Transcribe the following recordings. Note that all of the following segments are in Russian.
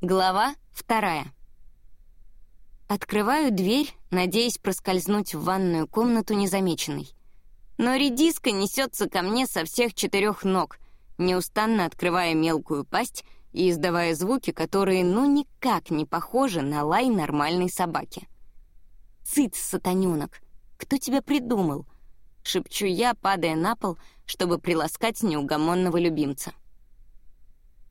Глава вторая. Открываю дверь, надеясь проскользнуть в ванную комнату незамеченной. Но редиска несется ко мне со всех четырех ног, неустанно открывая мелкую пасть и издавая звуки, которые ну никак не похожи на лай нормальной собаки. «Цыц, сатанёнок! Кто тебя придумал?» — шепчу я, падая на пол, чтобы приласкать неугомонного любимца.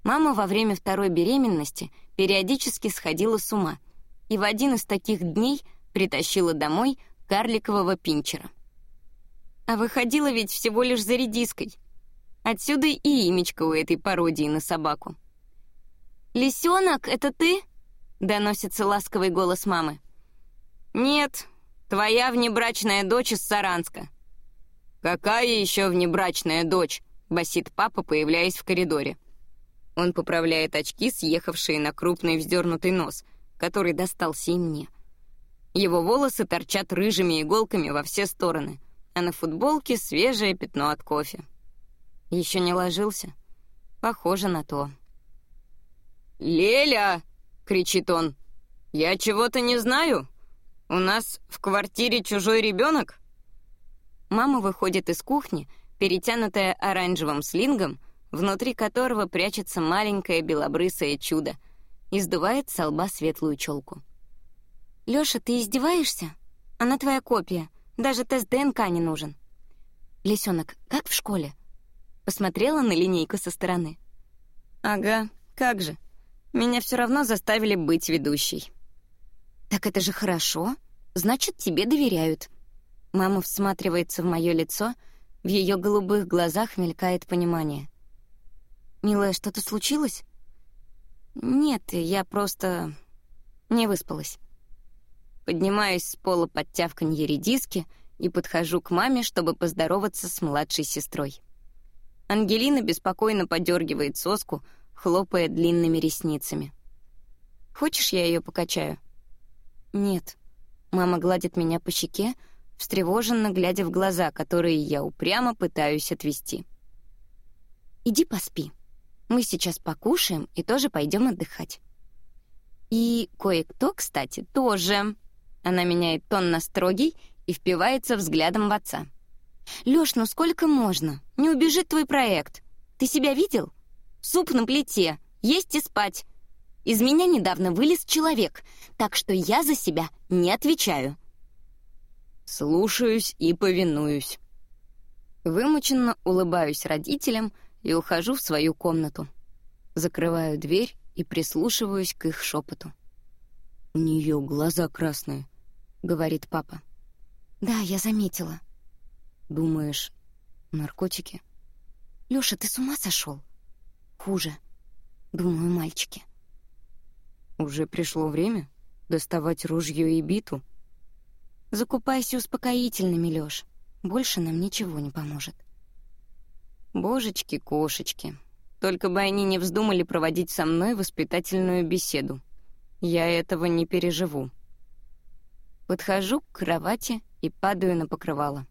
Мама во время второй беременности периодически сходила с ума и в один из таких дней притащила домой карликового пинчера. А выходила ведь всего лишь за редиской. Отсюда и имечко у этой пародии на собаку. «Лисенок, это ты?» — доносится ласковый голос мамы. «Нет, твоя внебрачная дочь из Саранска». «Какая еще внебрачная дочь?» — басит папа, появляясь в коридоре. Он поправляет очки, съехавшие на крупный вздернутый нос, который достался и мне. Его волосы торчат рыжими иголками во все стороны, а на футболке свежее пятно от кофе. Еще не ложился? Похоже на то. «Леля!» — кричит он. «Я чего-то не знаю. У нас в квартире чужой ребенок?» Мама выходит из кухни, перетянутая оранжевым слингом, внутри которого прячется маленькое белобрысое чудо, и сдувает с лба светлую челку. «Лёша, ты издеваешься? Она твоя копия. Даже тест ДНК не нужен». «Лисёнок, как в школе?» Посмотрела на линейку со стороны. «Ага, как же. Меня все равно заставили быть ведущей». «Так это же хорошо. Значит, тебе доверяют». Мама всматривается в мое лицо, в ее голубых глазах мелькает понимание — «Милая, что-то случилось?» «Нет, я просто не выспалась». Поднимаюсь с пола под тявканье редиски и подхожу к маме, чтобы поздороваться с младшей сестрой. Ангелина беспокойно подергивает соску, хлопая длинными ресницами. «Хочешь, я ее покачаю?» «Нет». Мама гладит меня по щеке, встревоженно глядя в глаза, которые я упрямо пытаюсь отвести. «Иди поспи», мы сейчас покушаем и тоже пойдем отдыхать. И кое-кто, кстати, тоже. Она меняет тон на строгий и впивается взглядом в отца. «Лёш, ну сколько можно? Не убежит твой проект. Ты себя видел? Суп на плите, есть и спать. Из меня недавно вылез человек, так что я за себя не отвечаю». «Слушаюсь и повинуюсь». Вымученно улыбаюсь родителям — и ухожу в свою комнату. Закрываю дверь и прислушиваюсь к их шепоту. «У нее глаза красные», — говорит папа. «Да, я заметила». «Думаешь, наркотики?» «Лёша, ты с ума сошел? «Хуже. Думаю, мальчики». «Уже пришло время доставать ружье и биту?» «Закупайся успокоительными, Лёш. Больше нам ничего не поможет». Божечки-кошечки. Только бы они не вздумали проводить со мной воспитательную беседу. Я этого не переживу. Подхожу к кровати и падаю на покрывало.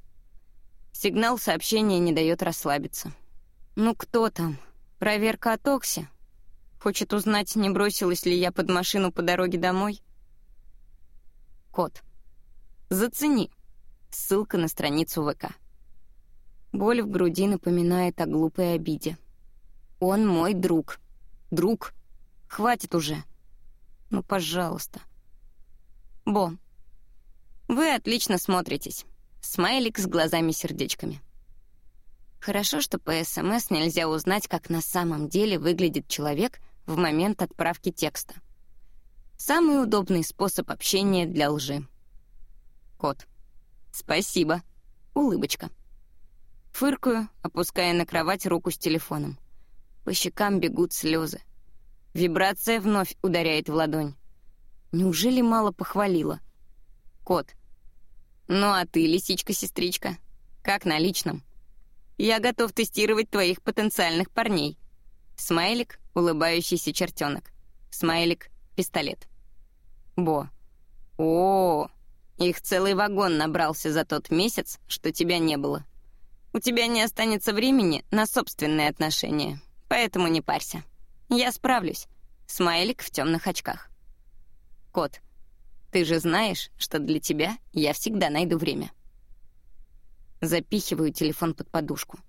Сигнал сообщения не дает расслабиться. «Ну кто там? Проверка от Окси? Хочет узнать, не бросилась ли я под машину по дороге домой?» Код. Зацени. Ссылка на страницу ВК. Боль в груди напоминает о глупой обиде. Он мой друг. Друг. Хватит уже. Ну, пожалуйста. Бо. Вы отлично смотритесь. Смайлик с глазами-сердечками. Хорошо, что по СМС нельзя узнать, как на самом деле выглядит человек в момент отправки текста. Самый удобный способ общения для лжи. Кот. Спасибо. Улыбочка. Фыркаю, опуская на кровать руку с телефоном. По щекам бегут слезы. Вибрация вновь ударяет в ладонь. Неужели мало похвалила? Кот. Ну а ты, лисичка-сестричка, как на личном? Я готов тестировать твоих потенциальных парней. Смайлик — улыбающийся чертенок. Смайлик — пистолет. Бо. О, их целый вагон набрался за тот месяц, что тебя не было. У тебя не останется времени на собственные отношения, поэтому не парься. Я справлюсь. Смайлик в темных очках. Кот, ты же знаешь, что для тебя я всегда найду время. Запихиваю телефон под подушку.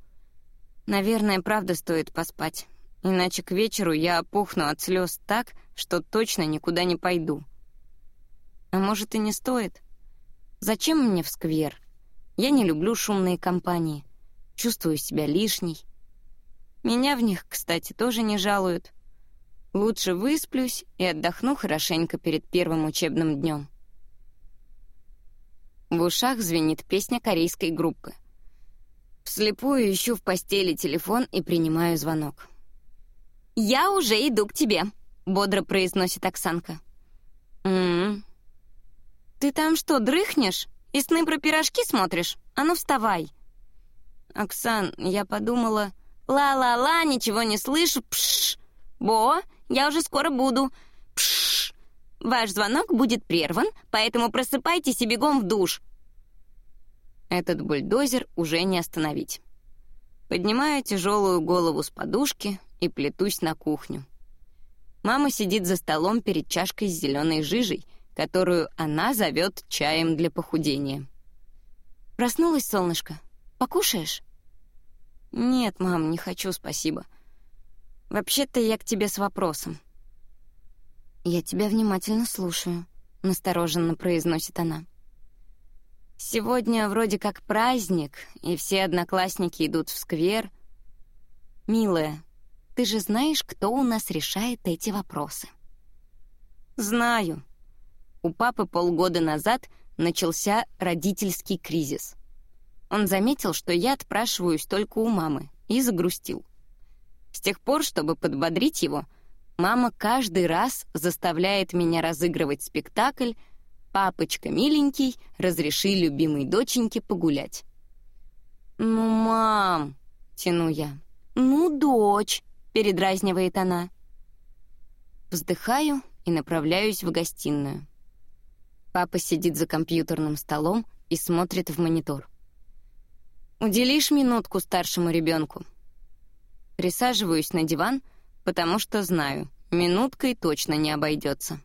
Наверное, правда стоит поспать. Иначе к вечеру я опухну от слез так, что точно никуда не пойду. А может, и не стоит? Зачем мне в сквер? Я не люблю шумные компании. Чувствую себя лишней. Меня в них, кстати, тоже не жалуют. Лучше высплюсь и отдохну хорошенько перед первым учебным днем. В ушах звенит песня корейской группы. Вслепую ищу в постели телефон и принимаю звонок. «Я уже иду к тебе», — бодро произносит Оксанка. «М-м. Ты там что, дрыхнешь? И сны про пирожки смотришь? А ну вставай!» «Оксан, я подумала...» «Ла-ла-ла, ничего не слышу, пш! Бо, я уже скоро буду, пш! Ваш звонок будет прерван, поэтому просыпайтесь и бегом в душ!» Этот бульдозер уже не остановить. Поднимаю тяжелую голову с подушки и плетусь на кухню. Мама сидит за столом перед чашкой с зеленой жижей, которую она зовет чаем для похудения. «Проснулась, солнышко? Покушаешь?» «Нет, мам, не хочу, спасибо. Вообще-то я к тебе с вопросом». «Я тебя внимательно слушаю», — настороженно произносит она. «Сегодня вроде как праздник, и все одноклассники идут в сквер. Милая, ты же знаешь, кто у нас решает эти вопросы?» «Знаю. У папы полгода назад начался родительский кризис. Он заметил, что я отпрашиваюсь только у мамы, и загрустил. С тех пор, чтобы подбодрить его, мама каждый раз заставляет меня разыгрывать спектакль «Папочка миленький, разреши любимой доченьке погулять». «Ну, мам!» — тяну я. «Ну, дочь!» — передразнивает она. Вздыхаю и направляюсь в гостиную. Папа сидит за компьютерным столом и смотрит в монитор. Уделишь минутку старшему ребенку. Присаживаюсь на диван, потому что знаю, минуткой точно не обойдется.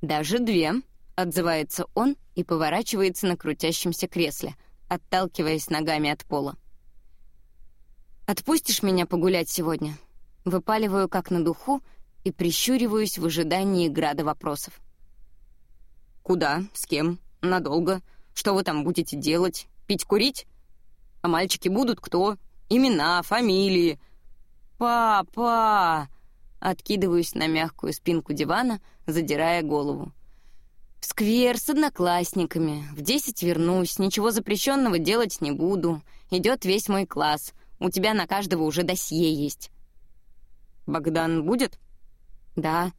Даже две, отзывается он и поворачивается на крутящемся кресле, отталкиваясь ногами от пола. Отпустишь меня погулять сегодня? Выпаливаю как на духу и прищуриваюсь в ожидании града вопросов. Куда? С кем? Надолго? Что вы там будете делать? Пить, курить? А мальчики будут кто? Имена, фамилии. Папа! Откидываюсь на мягкую спинку дивана, задирая голову. В сквер с одноклассниками. В десять вернусь, ничего запрещенного делать не буду. Идет весь мой класс. У тебя на каждого уже досье есть. Богдан будет? Да.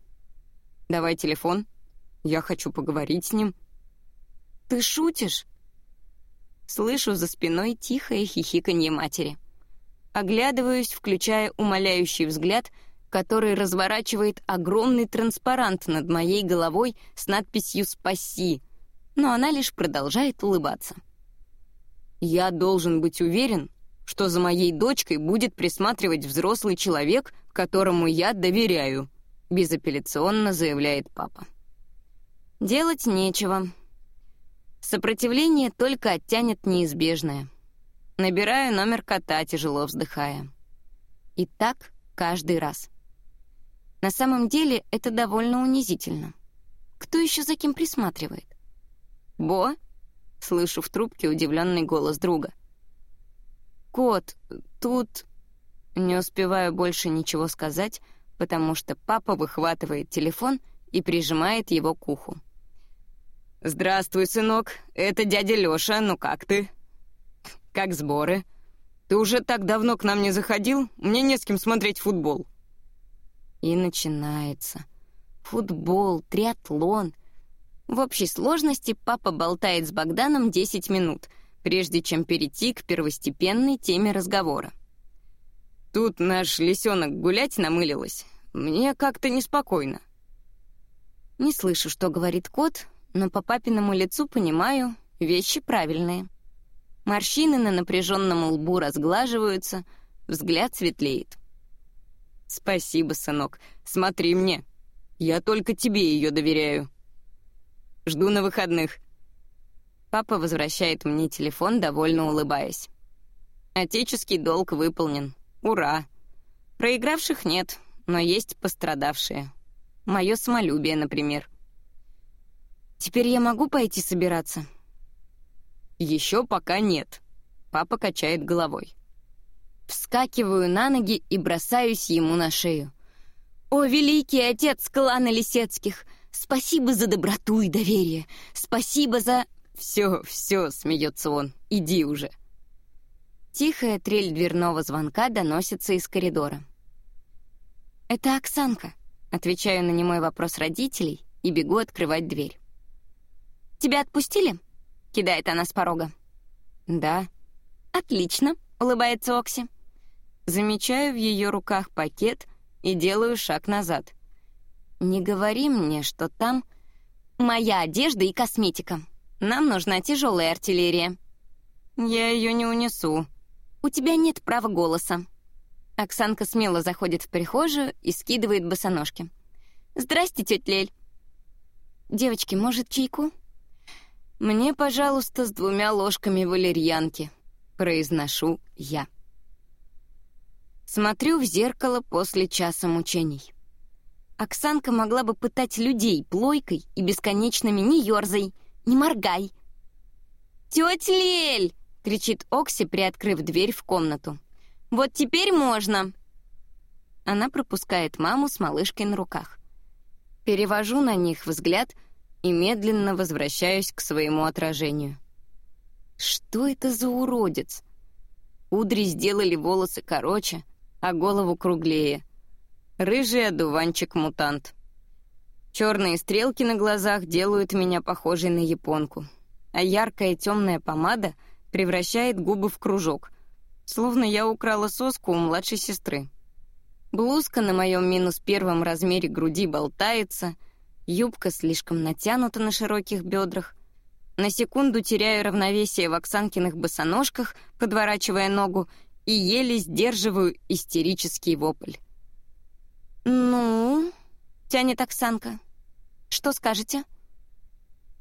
Давай телефон. Я хочу поговорить с ним. Ты шутишь? Слышу за спиной тихое хихиканье матери. Оглядываюсь, включая умоляющий взгляд, который разворачивает огромный транспарант над моей головой с надписью «Спаси», но она лишь продолжает улыбаться. «Я должен быть уверен, что за моей дочкой будет присматривать взрослый человек, которому я доверяю», безапелляционно заявляет папа. «Делать нечего», Сопротивление только оттянет неизбежное. Набираю номер кота, тяжело вздыхая. И так каждый раз. На самом деле это довольно унизительно. Кто еще за кем присматривает? «Бо?» — слышу в трубке удивленный голос друга. «Кот, тут...» Не успеваю больше ничего сказать, потому что папа выхватывает телефон и прижимает его к уху. «Здравствуй, сынок. Это дядя Лёша. Ну как ты?» «Как сборы? Ты уже так давно к нам не заходил? Мне не с кем смотреть футбол». И начинается. Футбол, триатлон. В общей сложности папа болтает с Богданом 10 минут, прежде чем перейти к первостепенной теме разговора. «Тут наш лисенок гулять намылилась. Мне как-то неспокойно». Не слышу, что говорит кот, но по папиному лицу понимаю, вещи правильные. Морщины на напряженном лбу разглаживаются, взгляд светлеет. «Спасибо, сынок. Смотри мне. Я только тебе ее доверяю. Жду на выходных». Папа возвращает мне телефон, довольно улыбаясь. Отеческий долг выполнен. Ура! Проигравших нет, но есть пострадавшие. Мое самолюбие, например. Теперь я могу пойти собираться? Еще пока нет. Папа качает головой. Вскакиваю на ноги и бросаюсь ему на шею. «О, великий отец клана Лисецких! Спасибо за доброту и доверие! Спасибо за...» «Все, все», — смеется он, — «иди уже». Тихая трель дверного звонка доносится из коридора. «Это Оксанка», — отвечаю на немой вопрос родителей и бегу открывать дверь. «Тебя отпустили?» — кидает она с порога. «Да». «Отлично», — улыбается Окси. Замечаю в ее руках пакет и делаю шаг назад. «Не говори мне, что там моя одежда и косметика. Нам нужна тяжелая артиллерия». «Я ее не унесу». «У тебя нет права голоса». Оксанка смело заходит в прихожую и скидывает босоножки. «Здрасте, тетя Лель». «Девочки, может, чайку?» «Мне, пожалуйста, с двумя ложками валерьянки», — произношу я. Смотрю в зеркало после часа мучений. Оксанка могла бы пытать людей плойкой и бесконечными «не ёрзай», «не моргай». «Тётя Лель!» — кричит Окси, приоткрыв дверь в комнату. «Вот теперь можно!» Она пропускает маму с малышкой на руках. Перевожу на них взгляд и медленно возвращаюсь к своему отражению. Что это за уродец? Удри сделали волосы короче, а голову круглее. Рыжий одуванчик-мутант. Черные стрелки на глазах делают меня похожей на японку, а яркая темная помада превращает губы в кружок, словно я украла соску у младшей сестры. Блузка на моем минус первом размере груди болтается, юбка слишком натянута на широких бедрах. На секунду теряю равновесие в Оксанкиных босоножках, подворачивая ногу, и еле сдерживаю истерический вопль. «Ну?» — тянет Оксанка. «Что скажете?»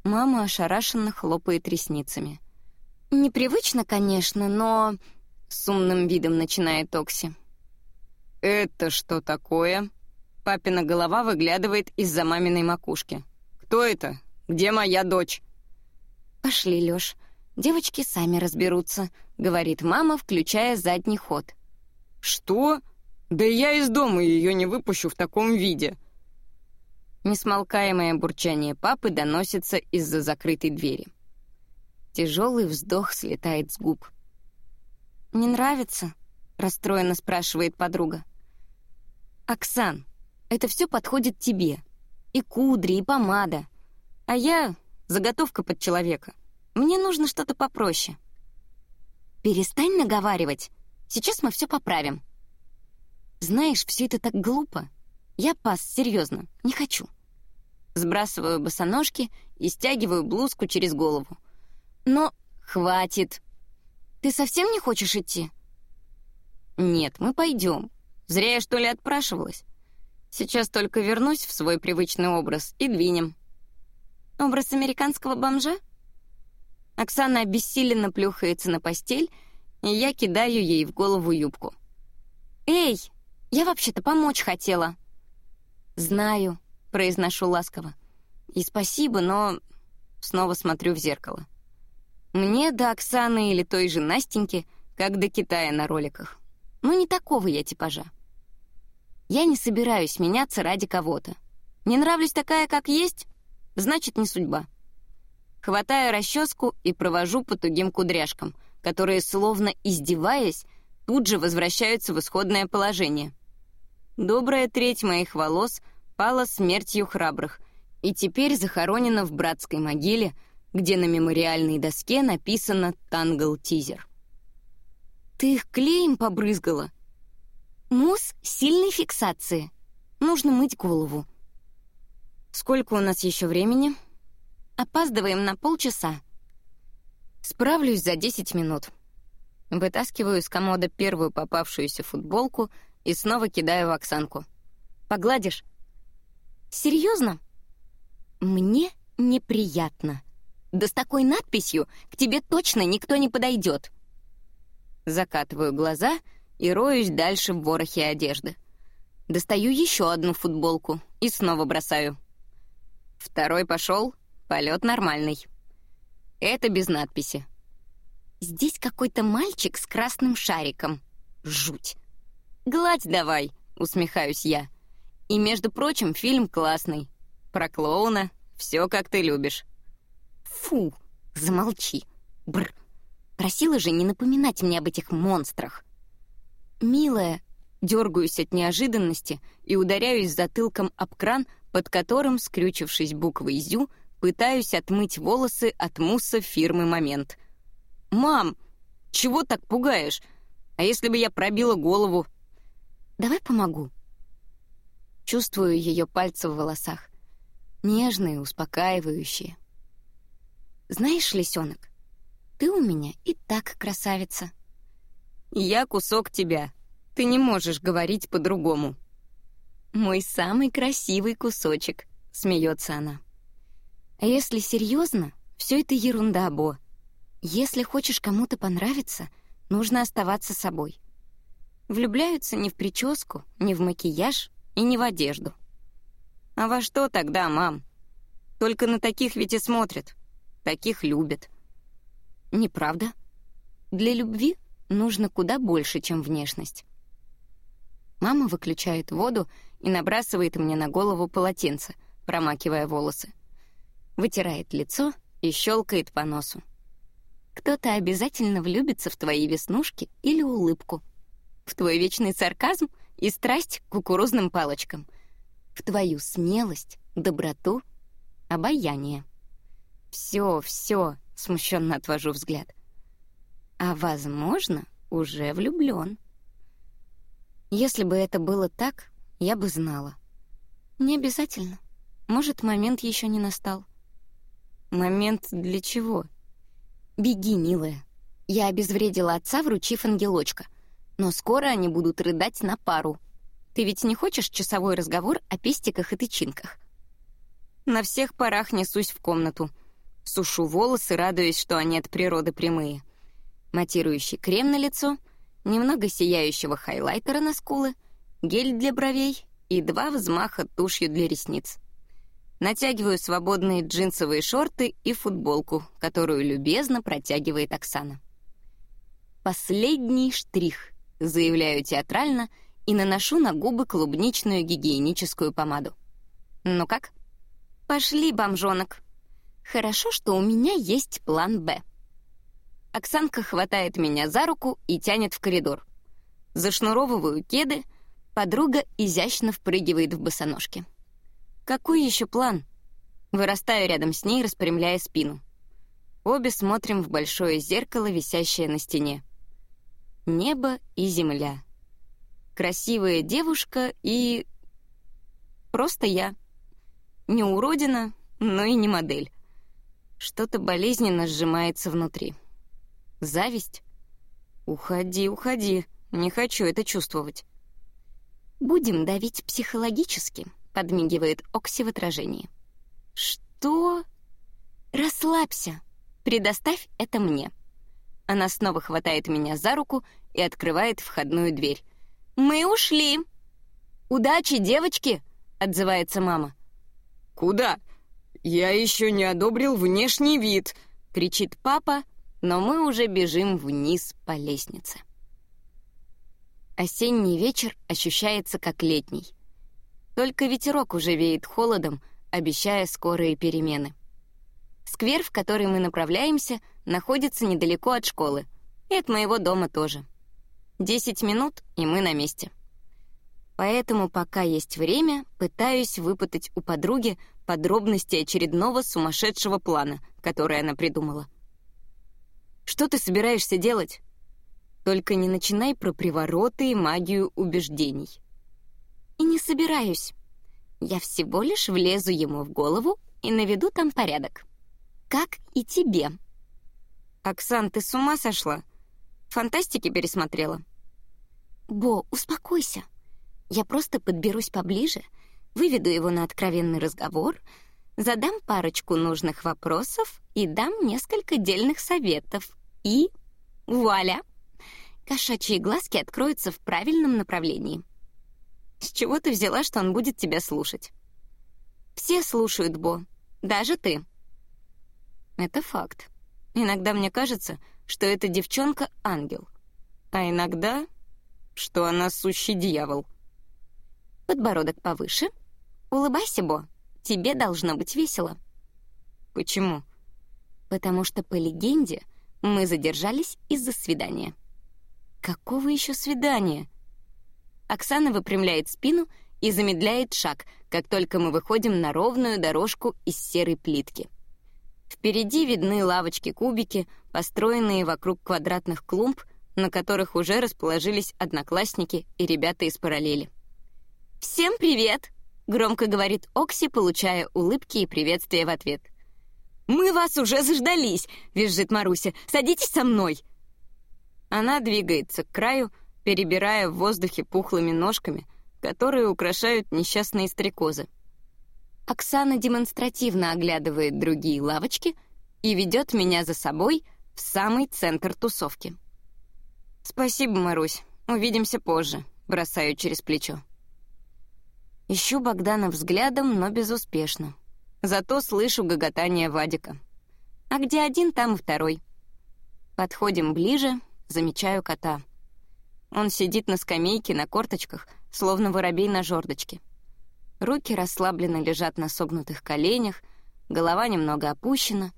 Мама ошарашенно хлопает ресницами. «Непривычно, конечно, но...» — с умным видом начинает Окси. «Это что такое?» Папина голова выглядывает из-за маминой макушки. «Кто это? Где моя дочь?» «Пошли, Лёш. Девочки сами разберутся», — говорит мама, включая задний ход. «Что? Да я из дома ее не выпущу в таком виде!» Несмолкаемое бурчание папы доносится из-за закрытой двери. Тяжелый вздох слетает с губ. «Не нравится?» — расстроенно спрашивает подруга. «Оксан, это все подходит тебе. И кудри, и помада. А я — заготовка под человека. Мне нужно что-то попроще». «Перестань наговаривать. Сейчас мы все поправим». «Знаешь, все это так глупо. Я пас, серьезно, не хочу». Сбрасываю босоножки и стягиваю блузку через голову. «Но хватит. Ты совсем не хочешь идти?» «Нет, мы пойдем. Зря я, что ли, отпрашивалась. Сейчас только вернусь в свой привычный образ и двинем». «Образ американского бомжа?» Оксана обессиленно плюхается на постель, и я кидаю ей в голову юбку. «Эй, я вообще-то помочь хотела». «Знаю», — произношу ласково. «И спасибо, но...» Снова смотрю в зеркало. Мне до Оксаны или той же Настеньки, как до Китая на роликах. Ну, не такого я типажа. Я не собираюсь меняться ради кого-то. Не нравлюсь такая, как есть, значит, не судьба. Хватаю расческу и провожу по тугим кудряшкам, которые, словно издеваясь, тут же возвращаются в исходное положение. Добрая треть моих волос пала смертью храбрых и теперь захоронена в братской могиле, где на мемориальной доске написано «Tangle Teezer». «Ты их клеем побрызгала?» «Мусс сильной фиксации. Нужно мыть голову». «Сколько у нас еще времени?» Опаздываем на полчаса. Справлюсь за 10 минут. Вытаскиваю из комода первую попавшуюся футболку и снова кидаю в Оксанку. «Погладишь?» «Серьезно?» «Мне неприятно. Да с такой надписью к тебе точно никто не подойдет». Закатываю глаза и роюсь дальше в ворохе одежды. Достаю еще одну футболку и снова бросаю. Второй пошел, полет нормальный. Это без надписи. Здесь какой-то мальчик с красным шариком. Жуть. «Гладь давай», — усмехаюсь я. И, между прочим, фильм классный. Про клоуна, все как ты любишь. Фу, замолчи. Бр. Просила же не напоминать мне об этих монстрах. Милая, дергаюсь от неожиданности и ударяюсь затылком об кран, под которым, скрючившись буквой «зю», пытаюсь отмыть волосы от мусса фирмы «Момент». «Мам, чего так пугаешь? А если бы я пробила голову?» «Давай помогу». Чувствую ее пальцы в волосах. Нежные, успокаивающие. «Знаешь, лисенок, ты у меня и так красавица». «Я кусок тебя. Ты не можешь говорить по-другому». «Мой самый красивый кусочек», — смеется она. «А если серьезно, все это ерунда, Бо. Если хочешь кому-то понравиться, нужно оставаться собой. Влюбляются не в прическу, не в макияж и не в одежду. А во что тогда, мам? Только на таких ведь и смотрят. Таких любят. Неправда. Для любви нужно куда больше, чем внешность. Мама выключает воду и набрасывает мне на голову полотенце, промакивая волосы. Вытирает лицо и щелкает по носу. Кто-то обязательно влюбится в твои веснушки или улыбку, в твой вечный сарказм и страсть к кукурузным палочкам, в твою смелость, доброту, обаяние. Все, все, смущенно отвожу взгляд. А возможно, уже влюблен. Если бы это было так, я бы знала. Не обязательно. Может, момент еще не настал. Момент для чего? Беги, милая. Я обезвредила отца, вручив ангелочка. Но скоро они будут рыдать на пару. Ты ведь не хочешь часовой разговор о пестиках и тычинках? На всех парах несусь в комнату. Сушу волосы, радуясь, что они от природы прямые. Матирующий крем на лицо — немного сияющего хайлайтера на скулы, гель для бровей и два взмаха тушью для ресниц. Натягиваю свободные джинсовые шорты и футболку, которую любезно протягивает Оксана. «Последний штрих», — заявляю театрально и наношу на губы клубничную гигиеническую помаду. «Ну как?» «Пошли, бомжонок. Хорошо, что у меня есть план «Б». Оксанка хватает меня за руку и тянет в коридор. Зашнуровываю кеды, подруга изящно впрыгивает в босоножки. Какой еще план? Вырастаю рядом с ней, распрямляя спину. Обе смотрим в большое зеркало, висящее на стене. Небо и земля. Красивая девушка и... Просто я. Не уродина, но и не модель. Что-то болезненно сжимается внутри. Зависть? Уходи, уходи. Не хочу это чувствовать. Будем давить психологически, подмигивает Окси в отражении. Что? Расслабься. Предоставь это мне. Она снова хватает меня за руку и открывает входную дверь. Мы ушли. Удачи, девочки, отзывается мама. Куда? Я еще не одобрил внешний вид, кричит папа, но мы уже бежим вниз по лестнице. Осенний вечер ощущается как летний. Только ветерок уже веет холодом, обещая скорые перемены. Сквер, в который мы направляемся, находится недалеко от школы, и от моего дома тоже. Десять минут, и мы на месте. Поэтому, пока есть время, пытаюсь выпытать у подруги подробности очередного сумасшедшего плана, который она придумала. Что ты собираешься делать? Только не начинай про привороты и магию убеждений. И не собираюсь. Я всего лишь влезу ему в голову и наведу там порядок. Как и тебе. Оксан, ты с ума сошла? Фантастики пересмотрела? Бо, успокойся. Я просто подберусь поближе, выведу его на откровенный разговор, задам парочку нужных вопросов и дам несколько дельных советов. И вуаля! Кошачьи глазки откроются в правильном направлении. С чего ты взяла, что он будет тебя слушать? Все слушают, Бо, даже ты. Это факт. Иногда мне кажется, что эта девчонка — ангел. А иногда, что она сущий дьявол. Подбородок повыше. Улыбайся, Бо. Тебе должно быть весело. Почему? Потому что, по легенде, мы задержались из-за свидания. Какого еще свидания? Оксана выпрямляет спину и замедляет шаг, как только мы выходим на ровную дорожку из серой плитки. Впереди видны лавочки-кубики, построенные вокруг квадратных клумб, на которых уже расположились одноклассники и ребята из параллели. «Всем привет!» — громко говорит Окси, получая улыбки и приветствия в ответ. «Мы вас уже заждались!» — визжит Маруся. «Садитесь со мной!» Она двигается к краю, перебирая в воздухе пухлыми ножками, которые украшают несчастные стрекозы. Оксана демонстративно оглядывает другие лавочки и ведет меня за собой в самый центр тусовки. «Спасибо, Марусь. Увидимся позже», — бросаю через плечо. Ищу Богдана взглядом, но безуспешно. Зато слышу гоготание Вадика. А где один, там и второй. Подходим ближе, замечаю кота. Он сидит на скамейке на корточках, словно воробей на жердочке. Руки расслабленно лежат на согнутых коленях, голова немного опущена,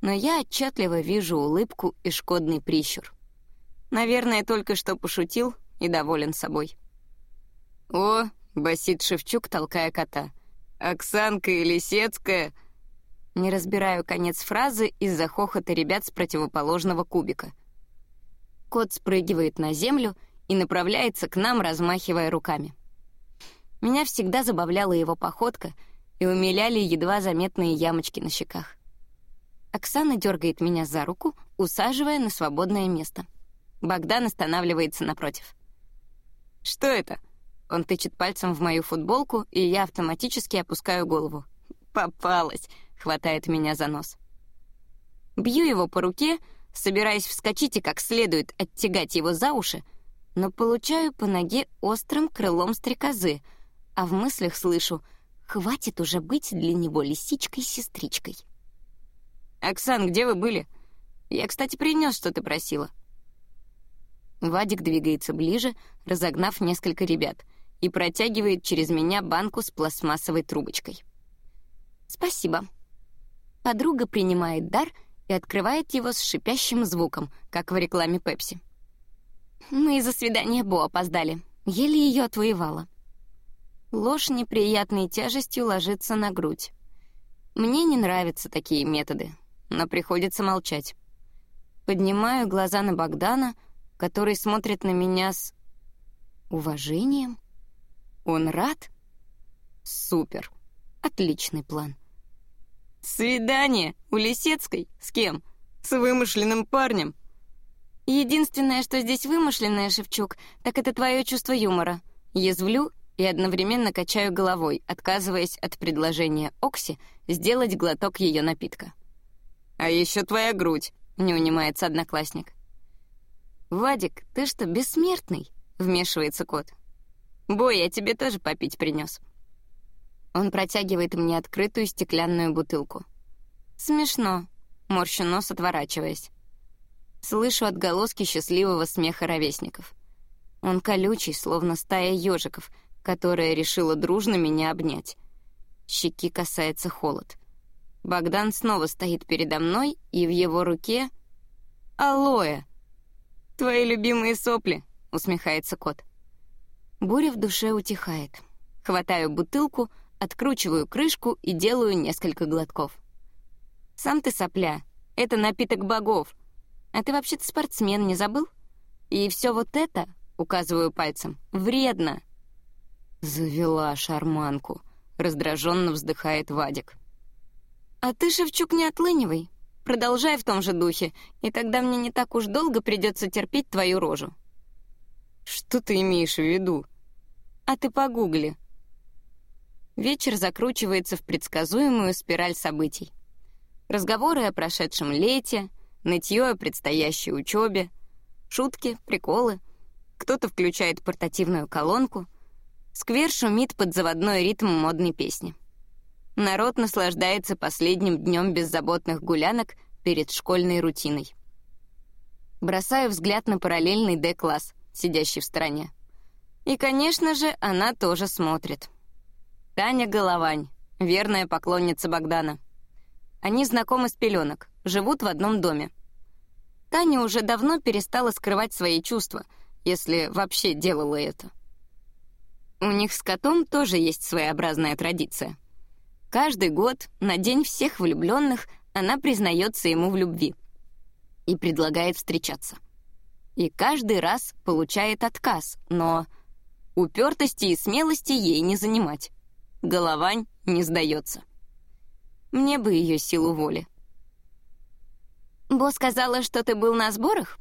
но я отчетливо вижу улыбку и шкодный прищур. Наверное, только что пошутил и доволен собой. «О!» — басит Шевчук, толкая кота. «Оксанка и Лисецкая!» Не разбираю конец фразы из-за хохота ребят с противоположного кубика. Кот спрыгивает на землю и направляется к нам, размахивая руками. Меня всегда забавляла его походка и умиляли едва заметные ямочки на щеках. Оксана дергает меня за руку, усаживая на свободное место. Богдан останавливается напротив. «Что это?» Он тычет пальцем в мою футболку, и я автоматически опускаю голову. «Попалась!» — хватает меня за нос. Бью его по руке, собираясь вскочить и как следует оттягать его за уши, но получаю по ноге острым крылом стрекозы — а в мыслях слышу «Хватит уже быть для него лисичкой-сестричкой». «Оксан, где вы были? Я, кстати, принес, что ты просила». Вадик двигается ближе, разогнав несколько ребят, и протягивает через меня банку с пластмассовой трубочкой. «Спасибо». Подруга принимает дар и открывает его с шипящим звуком, как в рекламе Пепси. «Мы из-за свидания Бо опоздали. Еле ее отвоевала». Ложь неприятной тяжестью ложится на грудь. Мне не нравятся такие методы, но приходится молчать. Поднимаю глаза на Богдана, который смотрит на меня с... уважением. Он рад? Супер. Отличный план. Свидание у Лисецкой? С кем? С вымышленным парнем? Единственное, что здесь вымышленное, Шевчук, так это твое чувство юмора. Язвлю и одновременно качаю головой, отказываясь от предложения Окси сделать глоток ее напитка. «А еще твоя грудь», — не унимается одноклассник. «Вадик, ты что, бессмертный?» — вмешивается кот. «Бой, я тебе тоже попить принес. Он протягивает мне открытую стеклянную бутылку. «Смешно», — морщу нос, отворачиваясь. Слышу отголоски счастливого смеха ровесников. Он колючий, словно стая ежиков — которая решила дружно меня обнять. Щеки касается холод. Богдан снова стоит передо мной, и в его руке... «Алоэ!» «Твои любимые сопли!» — усмехается кот. Буря в душе утихает. Хватаю бутылку, откручиваю крышку и делаю несколько глотков. «Сам ты сопля. Это напиток богов. А ты вообще-то спортсмен, не забыл? И все вот это, — указываю пальцем, — вредно. «Завела шарманку», — раздраженно вздыхает Вадик. «А ты, Шевчук, не отлынивай. Продолжай в том же духе, и тогда мне не так уж долго придется терпеть твою рожу». «Что ты имеешь в виду?» А ты погугли. Вечер закручивается в предсказуемую спираль событий. Разговоры о прошедшем лете, нытье о предстоящей учебе, шутки, приколы. Кто-то включает портативную колонку. Сквер шумит под заводной ритм модной песни. Народ наслаждается последним днем беззаботных гулянок перед школьной рутиной. Бросаю взгляд на параллельный Д-класс, сидящий в стороне. И, конечно же, она тоже смотрит. Таня Головань, верная поклонница Богдана. Они знакомы с пеленок, живут в одном доме. Таня уже давно перестала скрывать свои чувства, если вообще делала это. У них с котом тоже есть своеобразная традиция — Каждый год, на День всех влюбленных, она признается ему в любви и предлагает встречаться. И каждый раз получает отказ, но упертости и смелости ей не занимать. Головань не сдается. Мне бы ее силу воли. «Бо сказала, что ты был на сборах?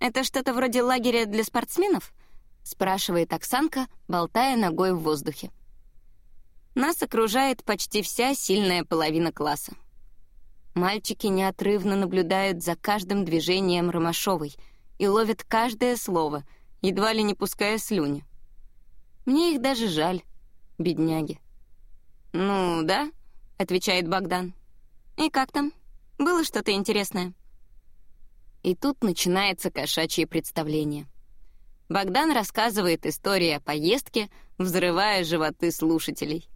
Это что-то вроде лагеря для спортсменов?» — спрашивает Оксанка, болтая ногой в воздухе. Нас окружает почти вся сильная половина класса. Мальчики неотрывно наблюдают за каждым движением Ромашовой и ловят каждое слово, едва ли не пуская слюни. Мне их даже жаль, бедняги. «Ну, да», — отвечает Богдан. «И как там? Было что-то интересное?» И тут начинается кошачье представление. Богдан рассказывает истории о поездке, взрывая животы слушателей.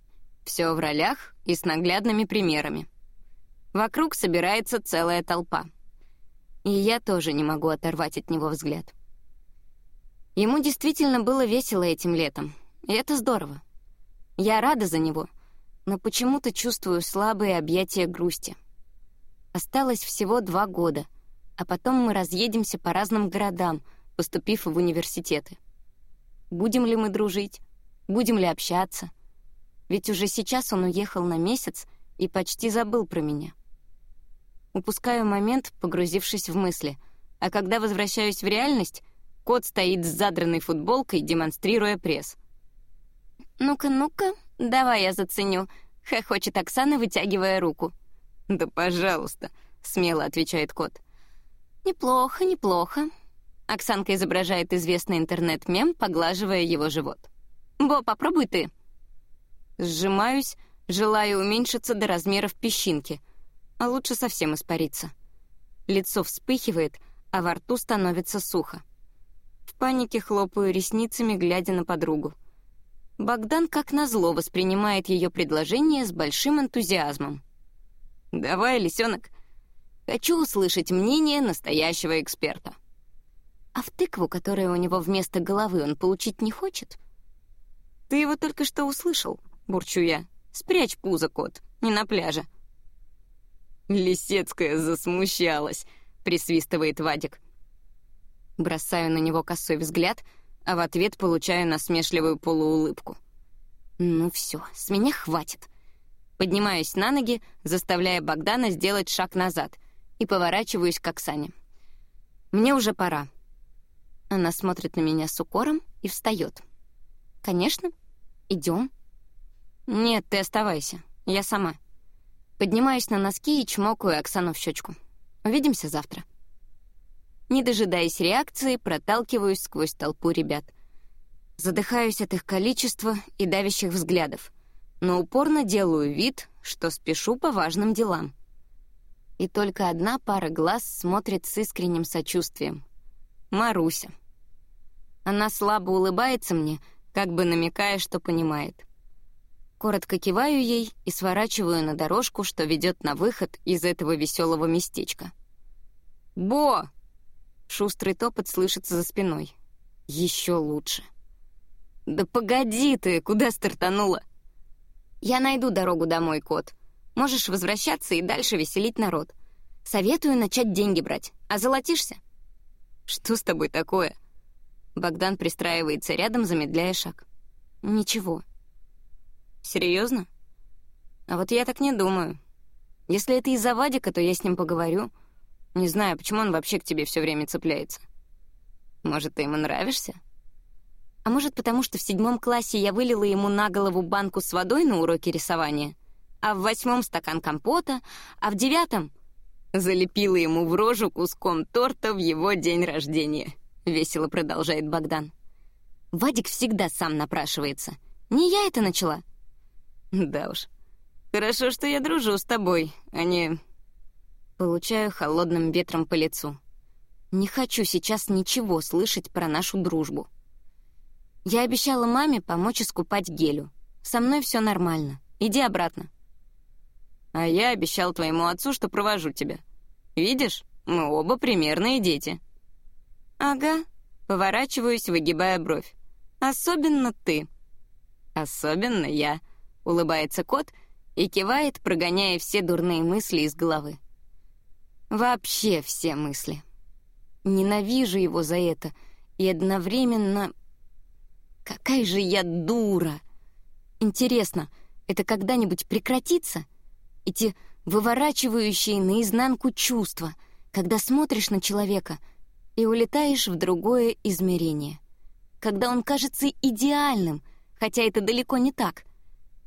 Все в ролях и с наглядными примерами. Вокруг собирается целая толпа. И я тоже не могу оторвать от него взгляд. Ему действительно было весело этим летом, и это здорово. Я рада за него, но почему-то чувствую слабые объятия грусти. Осталось всего два года, а потом мы разъедемся по разным городам, поступив в университеты. Будем ли мы дружить? Будем ли общаться? Ведь уже сейчас он уехал на месяц и почти забыл про меня. Упускаю момент, погрузившись в мысли, а когда возвращаюсь в реальность, кот стоит с задранной футболкой, демонстрируя пресс. «Ну-ка, ну-ка, давай я заценю», — хохочет Оксана, вытягивая руку. «Да пожалуйста», — смело отвечает кот. «Неплохо, неплохо». Оксанка изображает известный интернет-мем, поглаживая его живот. «Бо, попробуй ты». Сжимаюсь, желая уменьшиться до размеров песчинки, а лучше совсем испариться. Лицо вспыхивает, а во рту становится сухо. В панике хлопаю ресницами, глядя на подругу. Богдан, как назло, воспринимает ее предложение с большим энтузиазмом. «Давай, лисенок. Хочу услышать мнение настоящего эксперта». «А в тыкву, которая у него вместо головы, он получить не хочет?» «Ты его только что услышал», бурчу я. «Спрячь пузо, кот, не на пляже». Лисецкая засмущалась, присвистывает Вадик. Бросаю на него косой взгляд, а в ответ получаю насмешливую полуулыбку. Ну все, с меня хватит. Поднимаюсь на ноги, заставляя Богдана сделать шаг назад, и поворачиваюсь к Оксане. Мне уже пора. Она смотрит на меня с укором и встает. «Конечно, идем. «Нет, ты оставайся. Я сама». Поднимаюсь на носки и чмокаю Оксану в щечку. Увидимся завтра. Не дожидаясь реакции, проталкиваюсь сквозь толпу ребят. Задыхаюсь от их количества и давящих взглядов, но упорно делаю вид, что спешу по важным делам. И только одна пара глаз смотрит с искренним сочувствием. Маруся. Она слабо улыбается мне, как бы намекая, что понимает. Коротко киваю ей и сворачиваю на дорожку, что ведет на выход из этого веселого местечка. «Бо!» Шустрый топот слышится за спиной. Еще лучше. «Да погоди ты, куда стартанула?» «Я найду дорогу домой, кот. Можешь возвращаться и дальше веселить народ. Советую начать деньги брать, а золотишься?» «Что с тобой такое?» Богдан пристраивается рядом, замедляя шаг. «Ничего. Серьезно? А вот я так не думаю. Если это из-за Вадика, то я с ним поговорю. Не знаю, почему он вообще к тебе все время цепляется. Может, ты ему нравишься? А может, потому что в седьмом классе я вылила ему на голову банку с водой на уроке рисования, а в восьмом — стакан компота, а в девятом — залепила ему в рожу куском торта в его день рождения, — весело продолжает Богдан. Вадик всегда сам напрашивается. Не я это начала. Да уж. Хорошо, что я дружу с тобой, а не... Получаю холодным ветром по лицу. Не хочу сейчас ничего слышать про нашу дружбу. Я обещала маме помочь искупать Гелю. Со мной все нормально. Иди обратно. А я обещал твоему отцу, что провожу тебя. Видишь, мы оба примерные дети. Ага. Поворачиваюсь, выгибая бровь. Особенно ты. Особенно я. Улыбается кот и кивает, прогоняя все дурные мысли из головы. Вообще все мысли. Ненавижу его за это и одновременно Какая же я дура! Интересно, это когда-нибудь прекратится? Эти выворачивающие наизнанку чувства, когда смотришь на человека и улетаешь в другое измерение. Когда он кажется идеальным, хотя это далеко не так.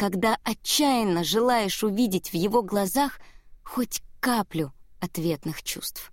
Когда отчаянно желаешь увидеть в его глазах хоть каплю ответных чувств.